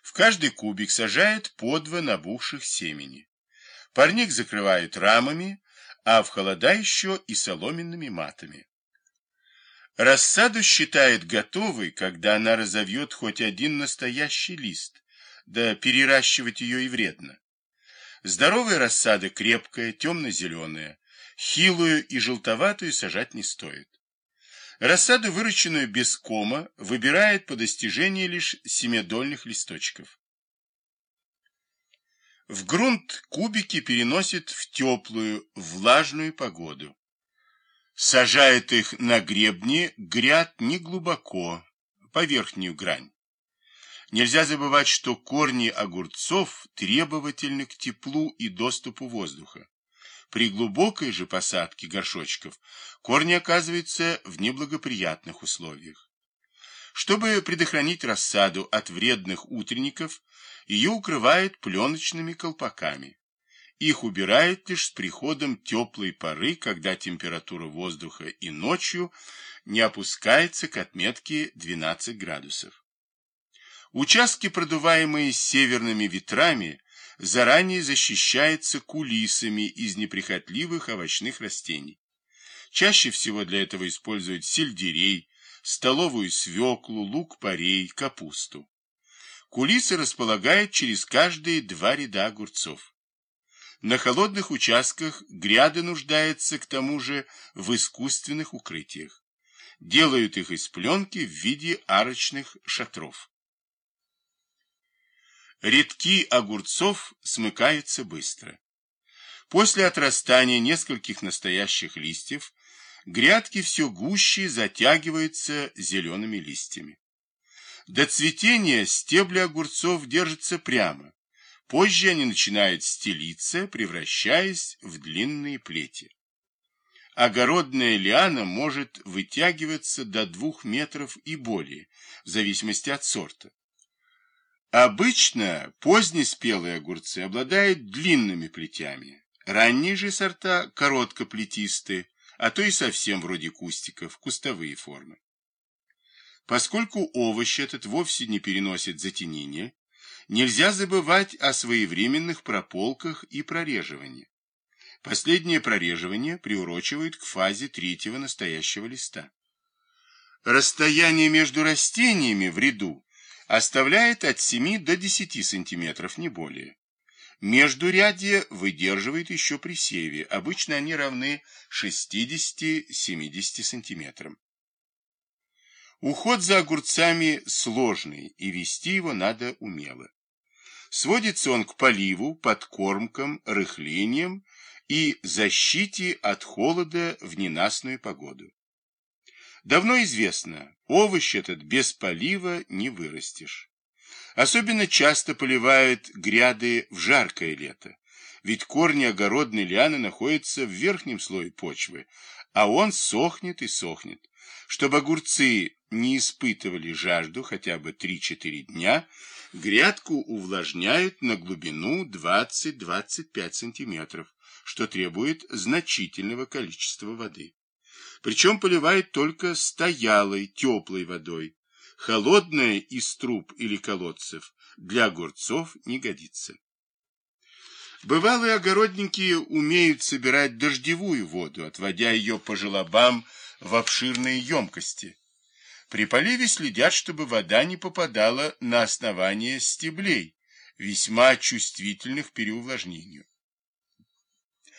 В каждый кубик сажают по два набухших семени. Парник закрывают рамами, а в холода еще и соломенными матами. Рассаду считают готовой, когда она разовьет хоть один настоящий лист, да переращивать ее и вредно. Здоровая рассада крепкая, темно-зеленая, хилую и желтоватую сажать не стоит. Рассаду, выращенную без кома, выбирает по достижении лишь семидольных листочков. В грунт кубики переносит в теплую, влажную погоду. Сажает их на гребни гряд неглубоко, по верхнюю грань. Нельзя забывать, что корни огурцов требовательны к теплу и доступу воздуха. При глубокой же посадке горшочков корни оказываются в неблагоприятных условиях. Чтобы предохранить рассаду от вредных утренников, ее укрывают пленочными колпаками. Их убирают лишь с приходом теплой поры, когда температура воздуха и ночью не опускается к отметке 12 градусов. Участки, продуваемые северными ветрами, заранее защищается кулисами из неприхотливых овощных растений. Чаще всего для этого используют сельдерей, столовую свеклу, лук-порей, капусту. Кулисы располагают через каждые два ряда огурцов. На холодных участках гряды нуждаются к тому же в искусственных укрытиях. Делают их из пленки в виде арочных шатров. Редки огурцов смыкаются быстро. После отрастания нескольких настоящих листьев грядки все гуще затягиваются зелеными листьями. До цветения стебли огурцов держатся прямо. Позже они начинают стелиться, превращаясь в длинные плети. Огородная лиана может вытягиваться до двух метров и более, в зависимости от сорта. Обычно позднеспелые огурцы обладают длинными плетями. Ранние же сорта короткоплетистые, а то и совсем вроде кустиков, кустовые формы. Поскольку овощ этот вовсе не переносит затенения, нельзя забывать о своевременных прополках и прореживании. Последнее прореживание приурочивают к фазе третьего настоящего листа. Расстояние между растениями в ряду оставляет от 7 до 10 сантиметров, не более. Междурядье выдерживает еще при севе, обычно они равны 60-70 сантиметрам. Уход за огурцами сложный, и вести его надо умело. Сводится он к поливу, подкормкам, рыхлениям и защите от холода в ненастную погоду. Давно известно, овощ этот без полива не вырастешь. Особенно часто поливают гряды в жаркое лето, ведь корни огородной лианы находятся в верхнем слое почвы, а он сохнет и сохнет. Чтобы огурцы не испытывали жажду хотя бы 3-4 дня, грядку увлажняют на глубину 20-25 сантиметров, что требует значительного количества воды. Причем поливает только стоялой, теплой водой. Холодная из труб или колодцев для огурцов не годится. Бывалые огородники умеют собирать дождевую воду, отводя ее по желобам в обширные емкости. При поливе следят, чтобы вода не попадала на основание стеблей, весьма чувствительных к переувлажнению.